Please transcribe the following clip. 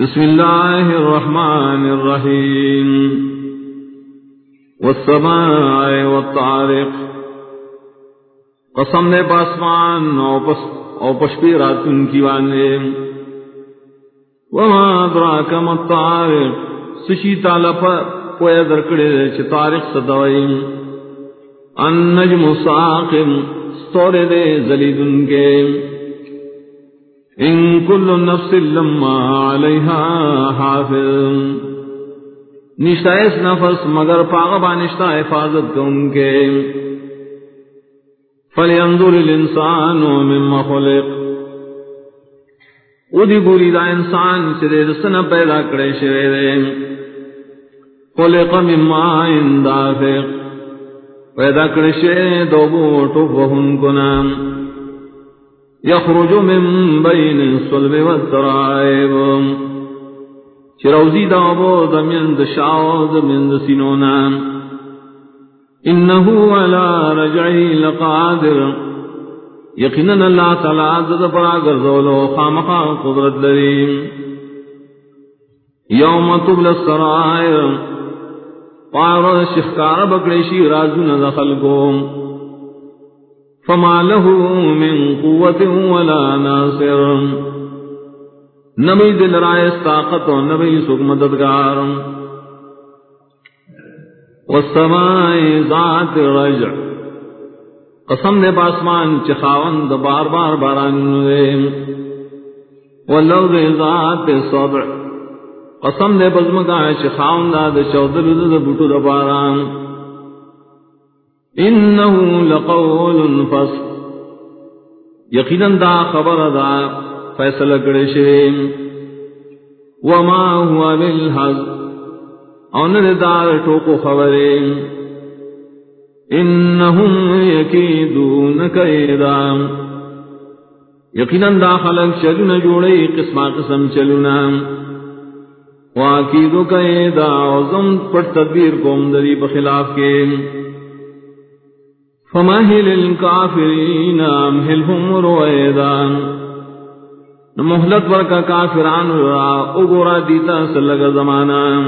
بسم الله الرحمن الرحيم. والسماء والطارق. قسم نے پاسمان او پشپی راتن کی وانے وما ادراک ما الطارق. سشی تعالی پر کوئی درکڑے چھ طارق صدوئی النجم ساقم. ستورے دے زلیدن کے. ان کل نفس لما علیہا حافظ. نشتا اس نفس مگر پاغبا نشتا حفاظت کو ان کے. فلینظر الانسان مما خلق. ادی بولی دا انسان چرے رسنا پیدا کرے شرے دے. خلق مما اندافق پیدا کرے شرے دو بوٹو وہن کو نام يخرج من بين الصلب والترائب. شروزي دابو دمين دشاو دمين دسينونا إنه على رجعه لقادر. يقينا الله تعالى ذات براغر ذولو خامقا قدرت لريم يوم تبل السرائر. قارد شخكار بكريشي رازون دخلكم فما له من قوة ولا ناصر. نبی دل رائے طاقت و نبی سکھ مددگار. والسماء ذات رجع قسم دے پاسمان چخاون د بار بار باران دے واللوذ ذات صبع قسم دے بزمگا چخاون دا د چودر د بوٹو د باران. انه لقول فصل۔ یقینا دا خبر دا فیصلہ کرے شے وما هو بالحق ان دار ٹوکو خبرے انهم یکیدون کیدا یقینا دا خلق چلنا جوڑے قسمہ قسم چلنا واکیدو کیدا وزم پر تدبیر کوم دری بخلاف کے فمهل الكافرين امهلهم رويدا. مہلت ورکا کافران را اگورا دیتا سلگ زمانا.